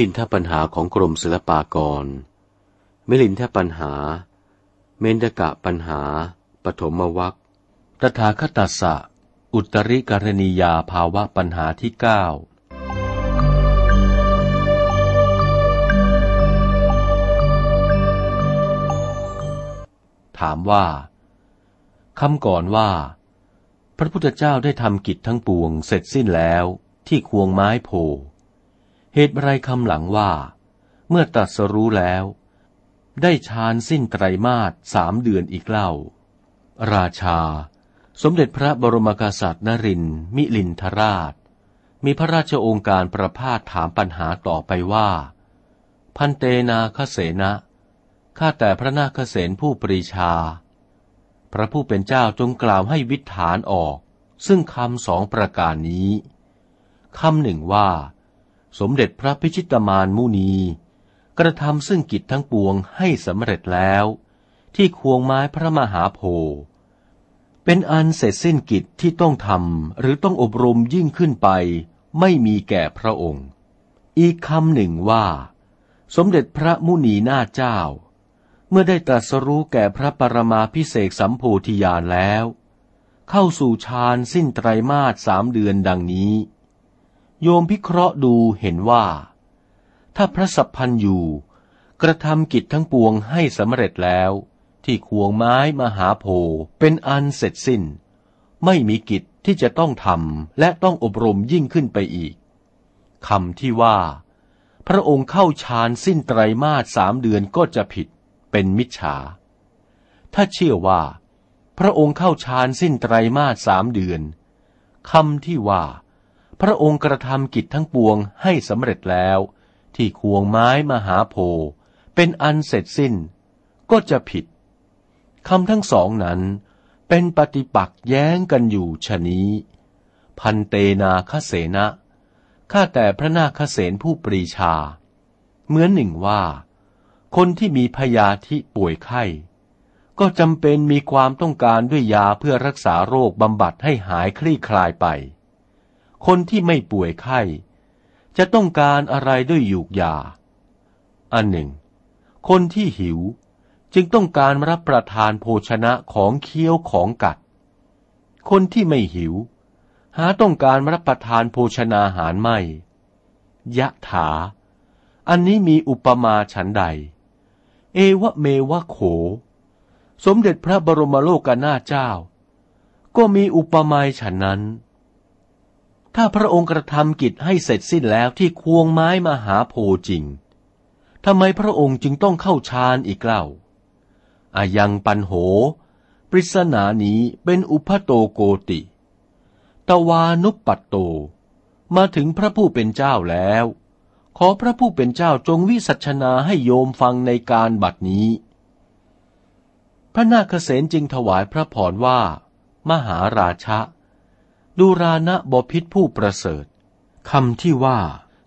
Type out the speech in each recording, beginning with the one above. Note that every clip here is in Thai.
ลินทปัญหาของกรมศิลปากร มิลินทปัญหา เมนดกะปัญหา ปฐมวัคตถาคตัสสะ อุตริกรณียาภาวะปัญหาที่เก้าถามว่าคำก่อนว่า พระพุทธเจ้าได้ทำกิจทั้งปวงเสร็จสิ้นแล้วที่ควงไม้โพ เหตุไรคำหลังว่า เมื่อตรัสรู้แล้ว ได้ฌานสิ้นไตรมาสสามเดือนอีกเล่า ราชา สมเด็จพระบรมกษัตริย์นรินมิลินทราช มีพระราชองค์การประพาสถามปัญหาต่อไปว่า พันเตนาคเสนะข้าแต่พระนาคเสนผู้ปรีชา พระผู้เป็นเจ้าจงกล่าวให้วิถานออก ซึ่งคำสองประการนี้คำหนึ่งว่า สมเด็จพระพิชิตมารมุนี กระทำซึ่งกิจทั้งปวงให้สำเร็จแล้ว ที่ควงไม้พระมหาโพธิ์เป็นอันเสร็จสิ้นกิจที่ต้องทำหรือต้องอบรมยิ่งขึ้นไป ไม่มีแก่พระองค์ อีกคำหนึ่งว่า สมเด็จพระมุนีนาเจ้า เมื่อได้ตรัสรู้แก่พระปรมาพิเศษสัมโพธิญาณแล้ว เข้าสู่ฌานสิ้นไตรมาสสามเดือนดังนี้ โยมพิเคราะห์ดูเห็นว่า ถ้าพระสัพพันอยู่ กระทำกิจทั้งปวงให้สำเร็จแล้ว ที่ควงไม้มหาโพเป็นอันเสร็จสิ้น ไม่มีกิจที่จะต้องทำและต้องอบรมยิ่งขึ้นไปอีกคำที่ว่า พระองค์เข้าฌานสิ้นไตรมาสสามเดือนก็จะผิดเป็นมิจฉา ถ้าเชื่อว่า พระองค์เข้าฌานสิ้นไตรมาสสามเดือนคำที่ว่า พระองค์กระทำกิจทั้งปวงให้สำเร็จแล้ว ที่ควงไม้มหาโพเป็นอันเสร็จสิ้น ก็จะผิดคำทั้งสองนั้นเป็นปฏิปักษ์แย้งกันอยู่ชะนี้ พันเตนาคเสนะข้าแต่พระนาคเสนผู้ปรีชา เหมือนหนึ่งว่า คนที่มีพยาธิป่วยไข้ ก็จำเป็นมีความต้องการด้วยยาเพื่อรักษาโรคบำบัดให้หายคลี่คลายไป คนที่ไม่ป่วยไข้ จะต้องการอะไรด้วยยูกยา อันหนึ่ง คนที่หิวจึงต้องการรับประทานโภชนะของเคี้ยวของกัด คนที่ไม่หิว หาต้องการรับประทานโภชนาหารไม่ ยะถา อันนี้มีอุปมาฉันใด เอวะเมวะโข สมเด็จพระบรมโลกนาเจ้า ก็มีอุปมาฉันนั้น ถ้าพระองค์กระทำกิจให้เสร็จสิ้นแล้วที่ควงไม้มาหาโพจริงทำไมพระองค์จึงต้องเข้าฌานอีกเล่าอายังปันโห ปริศนานี้เป็นอุพโตโกติ ตวานุปปัตโต มาถึงพระผู้เป็นเจ้าแล้ว ขอพระผู้เป็นเจ้าจงวิสัชนาให้โยมฟังในการบัดนี้ พระนาคเษนจึงถวายพระพรว่า มหาราชะ ดูรานะบพิษผู้ประเสริฐคำที่ว่า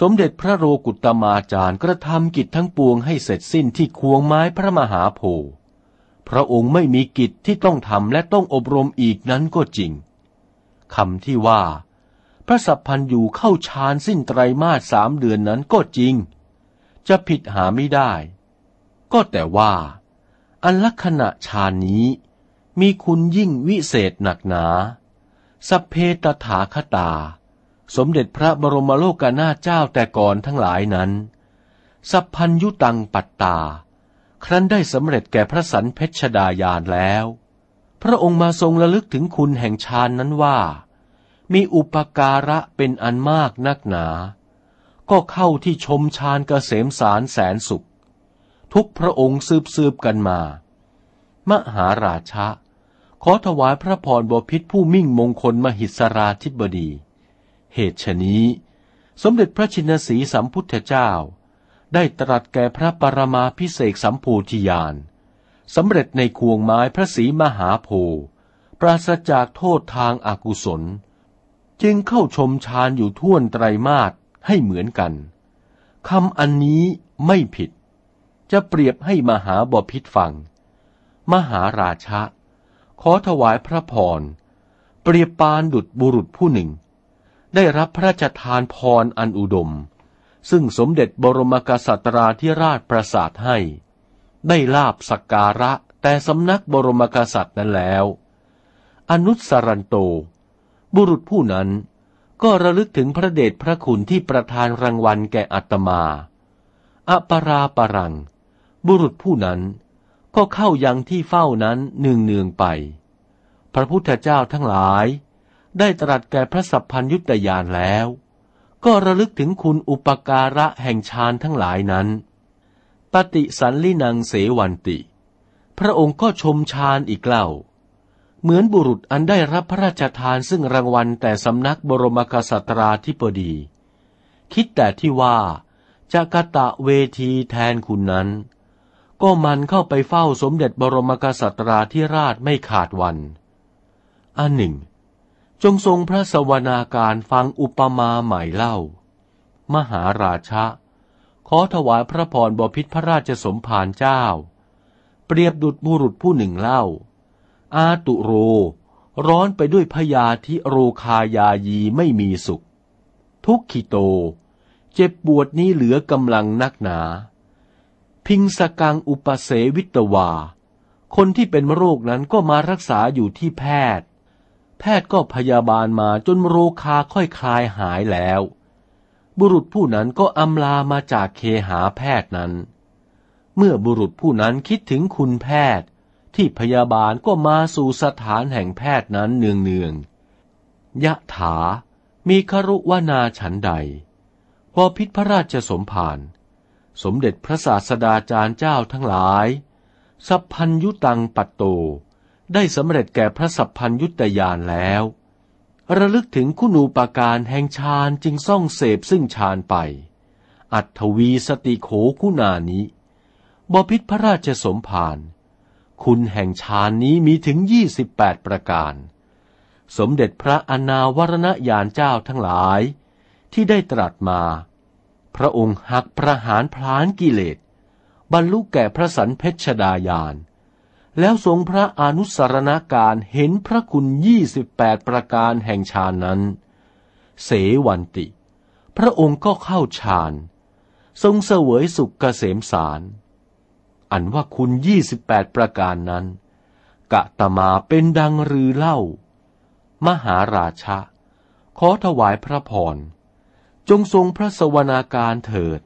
สมเด็จพระโรกุตมาจารย์กระทำกิจทั้งปวงให้เสร็จสิ้นที่ควงไม้พระมหาโพธิ์พระองค์ไม่มีกิจที่ต้องทำและต้องอบรมอีกนั้นก็จริงคำที่ว่า พระสัพพันอยู่เข้าฌานสิ้นไตรมาสสามเดือนนั้นก็จริง จะผิดหาไม่ได้ ก็แต่ว่า อันลักษณะฌานนี้ มีคุณยิ่งวิเศษหนักหนา สัพเพตถาคตา สมเด็จพระบรมโลกนาเจ้าแต่ก่อนทั้งหลายนั้น สัพพัญยุตังปัตตา ครั้นได้สำเร็จแก่พระสันเพชดายานแล้ว พระองค์มาทรงระลึกถึงคุณแห่งฌานนั้นว่า มีอุปการะเป็นอันมากนักหนา ก็เข้าที่ชมฌานเกษมสารแสนสุข ทุกพระองค์ซืบซืบกันมา มหาราชะ ขอถวายพระพรบพิษผู้มิ่งมงคลมหิสราธิบดี เหตุฉนี้ สมเด็จพระชินสีสัมพุทธเจ้า ได้ตรัสแก่พระปรมาพิเศษสัมโพธิญาณสำเร็จในควงไม้พระศรีมหาโพธิ์ปราศจากโทษทางอากุศล จึงเข้าชมฌานอยู่ท่วนไตรมาสให้เหมือนกันคำอันนี้ไม่ผิด จะเปรียบให้มหาบพิษฟัง มหาราชะ ขอถวายพระพร เปรียบปานดุจบุรุษผู้หนึ่ง ได้รับพระราชทานพรอันอุดม ซึ่งสมเด็จบรมกษัตราธิราชประสาทให้ ได้ลาบสักการะแต่สำนักบรมกษัตริย์นั้นแล้ว อนุสรันโต บุรุษผู้นั้นก็ระลึกถึงพระเดชพระคุณที่ประทานรางวัลแก่อัตมา อปราปรัง บุรุษผู้นั้น ก็เข้ายังที่เฝ้านั้นเนืองเนืองไป พระพุทธเจ้าทั้งหลาย ได้ตรัสแก่พระสัพพัญยุตยานแล้ว ก็ระลึกถึงคุณอุปการะแห่งฌานทั้งหลายนั้น ปฏิสันลินังเสวันติ พระองค์ก็ชมฌานอีกเล่า เหมือนบุรุษอันได้รับพระราชทานซึ่งรางวัลแต่สำนักบรมกษัตราธิปดี คิดแต่ที่ว่าจะกะตะเวทีแทนคุณนั้น ก็มันเข้าไปเฝ้าสมเด็จบรมกษัตราธิราชไม่ขาดวัน อันหนึ่ง จงทรงพระสวนาการฟังอุปมาใหม่เล่า มหาราชะ ขอถวายพระพรบพิษพระราชสมภารเจ้า เปรียบดุจบุรุษผู้หนึ่งเล่า อาตุโร ร้อนไปด้วยพยาธิโรคายายีไม่มีสุข ทุกขิโต เจ็บปวดนี้เหลือกำลังนักหนา พิงสกังอุปเสวิตวา คนที่เป็นโรคนั้นก็มารักษาอยู่ที่แพทย์ แพทย์ก็พยาบาลมาจนโรคาค่อยคลายหายแล้ว บุรุษผู้นั้นก็อำลามาจากเคหาแพทย์นั้น เมื่อบุรุษผู้นั้นคิดถึงคุณแพทย์ ที่พยาบาลก็มาสู่สถานแห่งแพทย์นั้นเนืองเนืองยะถา มีครุวนาฉันใด พอพิษพระราชสมภาร สมเด็จพระศาสดาจารย์เจ้าทั้งหลาย สัพพัญยุตังปัตโต ได้สำเร็จแก่พระสัพพัญยุตยานแล้ว ระลึกถึงคุณูปการแห่งฌานจึงซ่องเสพซึ่งฌานไป อัตวีสติโขคุณานิบพิษพระราชสมภารคุณแห่งฌานนี้มีถึงยี่สิบแปดประการ สมเด็จพระอนาวรณญาณเจ้าทั้งหลาย ที่ได้ตรัสมา พระองค์หักประหารพลานกิเลส บรรลุแก่พระสันเพชดายาน แล้วทรงพระอนุสรณาการเห็นพระคุณยี่สิบแปดประการแห่งฌานนั้น เสวันติ พระองค์ก็เข้าฌาน ทรงเสวยสุขเกษมสาร อันว่าคุณยี่สิบแปดประการนั้น กะตมาเป็นดังรือเล่า มหาราชะขอถวายพระพร จงทรงพระสวนาการเถิด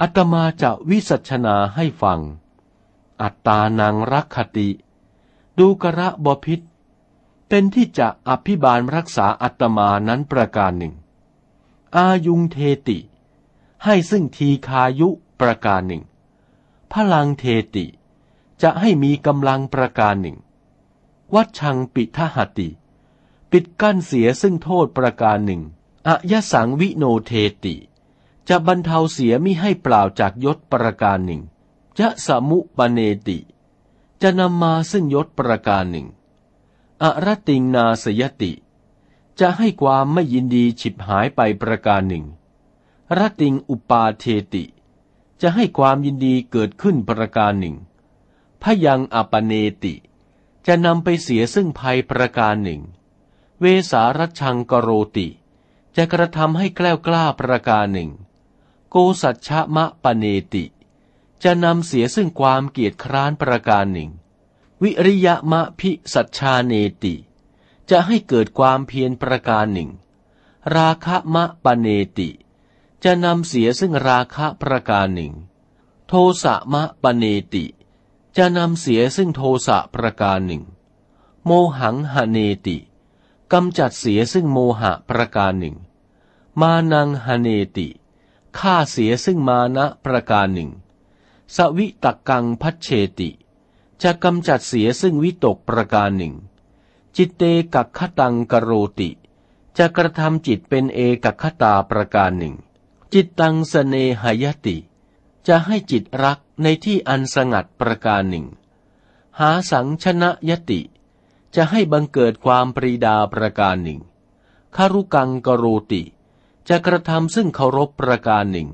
อัตมาจะวิสัชนาให้ฟัง อัตตานังรักขติ ดูกระบพิษ เป็นที่จะอภิบาลรักษาอัตมานั้นประการหนึ่ง อายุงเทติ ให้ซึ่งทีคายุประการหนึ่ง พลังเทติ จะให้มีกำลังประการหนึ่ง วัดชังปิทหติ ปิดกั้นเสียซึ่งโทษประการหนึ่ง อยสังวิโนเทติ จะบรรเทาเสียมิให้เปล่าจากยศประการหนึ่งจะสมุปเนติ จะนำมาซึ่งยศประการหนึ่ง อรติงนาสยติ จะให้ความไม่ยินดีฉิบหายไปประการหนึ่งรติงอุปาเทติ จะให้ความยินดีเกิดขึ้นประการหนึ่งพยังอปเนติ จะนำไปเสียซึ่งภัยประการหนึ่ง เวสารัชังกโรติ จะกระทำให้แกล้วกล้าประการหนึ่ง โกสัจฉมะปเนติ จะนำเสียซึ่งความเกียจคร้านประการหนึ่ง วิริยะมะพิสัชชาเนติ จะให้เกิดความเพียรประการหนึ่ง ราคะมะปเนติ จะนำเสียซึ่งราคะประการหนึ่ง โทสะมะปเนติ จะนำเสียซึ่งโทสะประการหนึ่ง โมหังหเนติกำจัดเสียซึ่งโมหะประการหนึ่ง มานังหเนติฆ่าเสียซึ่งมานะประการหนึ่ง สวิตกังพัชเชติ จะกำจัดเสียซึ่งวิตกประการหนึ่ง จิตเตกักขตังกโรติ จะกระทำจิตเป็นเอกัคตาประการหนึ่ง จิตตังสเนหยติ จะให้จิตรักในที่อันสงัดประการหนึ่ง หาสังชนะยติ จะให้บังเกิดความปรีดาประการหนึ่งคารุกังกโรติ จะกระทำซึ่งเคารพประการหนึ่ง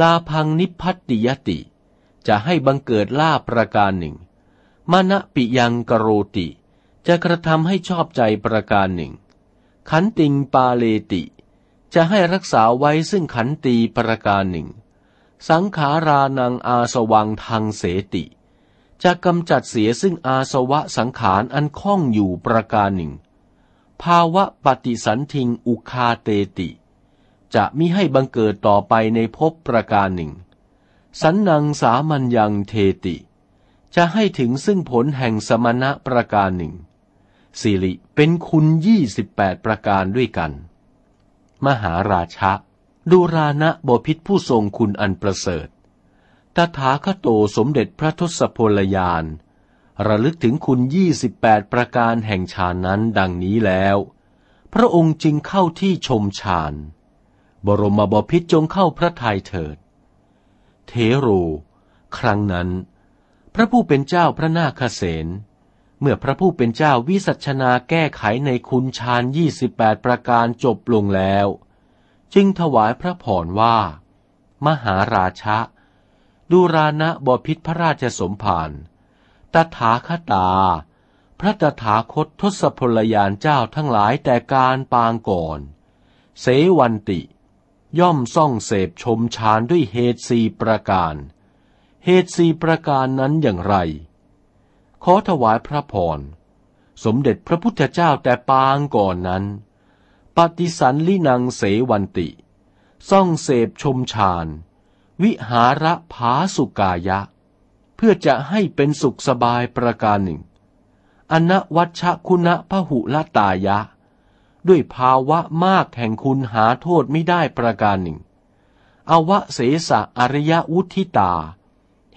ลาพังนิพัตติยติ จะให้บังเกิดลาประการหนึ่ง มณปิยังกโรติ จะกระทำให้ชอบใจประการหนึ่ง ขันติงปาเลติ จะให้รักษาไว้ซึ่งขันตีประการหนึ่ง สังขารานังอาสวังทางเสติ จะกำจัดเสียซึ่งอาสวะสังขารอันคล้องอยู่ประการหนึ่ง ภาวะปฏิสันทิงอุคาเตติ จะมิให้บังเกิดต่อไปในภพประการหนึ่ง สันนังสามัญยังเทติ จะให้ถึงซึ่งผลแห่งสมณะประการหนึ่ง สิริเป็นคุณยี่สิบแปดประการด้วยกัน มหาราชะดูรานะบพิษผู้ทรงคุณอันประเสริฐ ตถาคโตสมเด็จพระทศพลยาน ระลึกถึงคุณยี่สิบแปดประการแห่งฌานนั้นดังนี้แล้ว พระองค์จึงเข้าที่ชมฌาน บรมบพิษจงเข้าพระทัยเถิด เทโร ครั้งนั้น พระผู้เป็นเจ้าพระนาคเสนเมื่อพระผู้เป็นเจ้าวิสัชนาแก้ไขในคุณฌานยี่สิบแปดประการจบลงแล้ว จึงถวายพระพรว่า มหาราชะดูรานะบพิษพระราชสมภารตถาคตา พระตถาคตทศพลยานเจ้าทั้งหลายแต่การปางก่อน เสวันติ ย่อมซ่องเสพชมฌานด้วยเหตุสี่ประการ เหตุสี่ประการนั้นอย่างไร ขอถวายพระพร สมเด็จพระพุทธเจ้าแต่ปางก่อนนั้น ปฏิสันลินังเสวันติ ซ่องเสพชมฌาน วิหาระผาสุกายะ เพื่อจะให้เป็นสุขสบายประการหนึ่ง อนวัชคุณะพหุละตายะ ด้วยภาวะมากแห่งคุณหาโทษไม่ได้ประการหนึ่ง อวเสสะอริยวุธิตา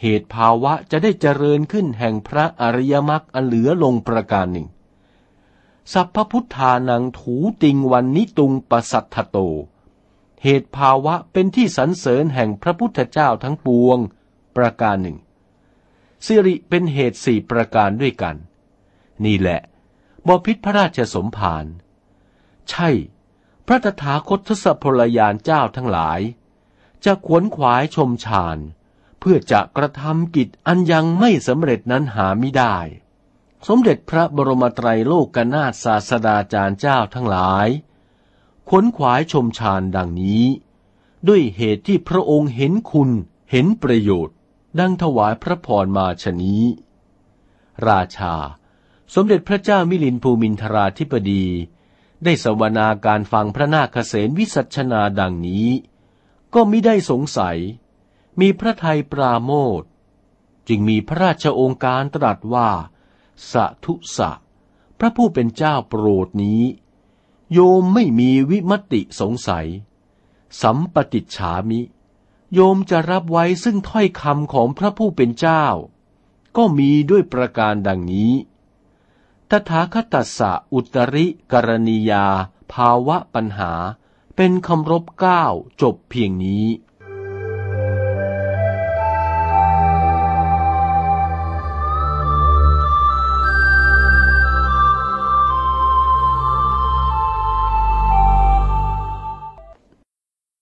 เหตุภาวะจะได้เจริญขึ้นแห่งพระอริยมรรคอันเหลือลงประการหนึ่ง สัพพพุทธานังถูติงวันนิตุงปสัทธโต เหตุภาวะเป็นที่สรรเสริญแห่งพระพุทธเจ้าทั้งปวง ประการหนึ่ง สิริเป็นเหตุสี่ประการด้วยกัน นี่แหละบพิษพระราชสมภาร ใช่ พระตถาคตทศพลยานเจ้าทั้งหลาย จะขวนขวายชมฌาน เพื่อจะกระทำกิจอันยังไม่สำเร็จนั้นหาไม่ได้ สมเด็จพระบรมไตรโลกนาถศาสดาจารย์เจ้าทั้งหลาย ขวนขวายชมชานดังนี้ ด้วยเหตุที่พระองค์เห็นคุณเห็นประโยชน์ ดังถวายพระพรมาชนี้ ราชา สมเด็จพระเจ้ามิลินภูมินทราธิปดี ได้สวนาการฟังพระนาคเษนวิสัชนาดังนี้ ก็ม่ได้สงสัย มีพระไทยปราโมทจึงมีพระราชองค์การตรัสว่าสะทุสะ พระผู้เป็นเจ้าโปรดนี้ โยมไม่มีวิมติสงสัย สัมปติฉามิ โยมจะรับไว้ซึ่งถ้อยคำของพระผู้เป็นเจ้า ก็มีด้วยประการดังนี้ ตถาคตัสสะอุตริกรณียา ภาวะปัญหา เป็นคำรบเก้าจบเพียงนี้